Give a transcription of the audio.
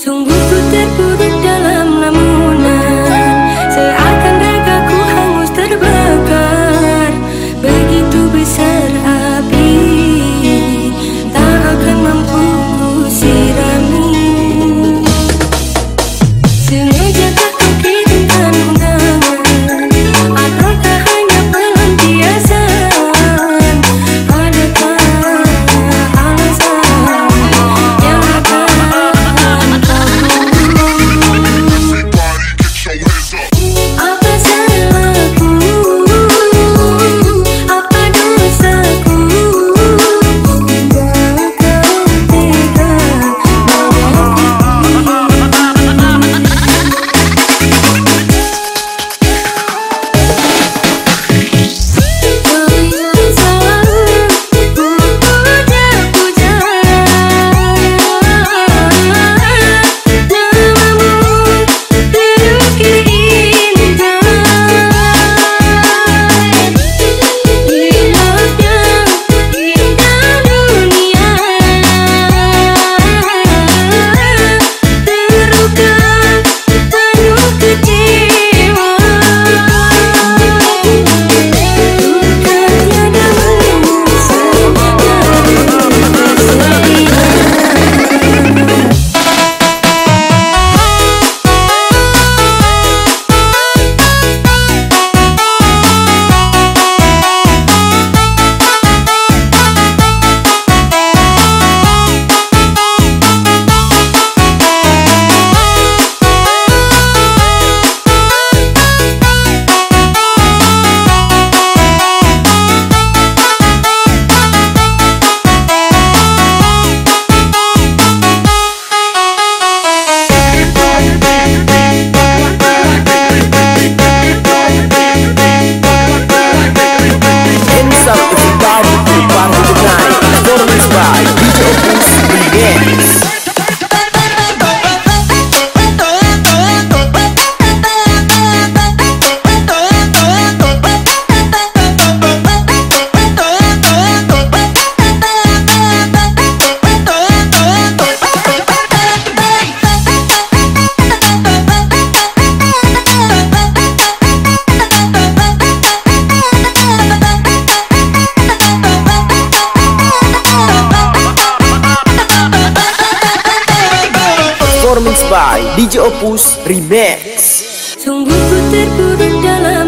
Sungguh ku terpuruk dalam namun DJ Opus Remix. Sungguh ku terpuruk dalam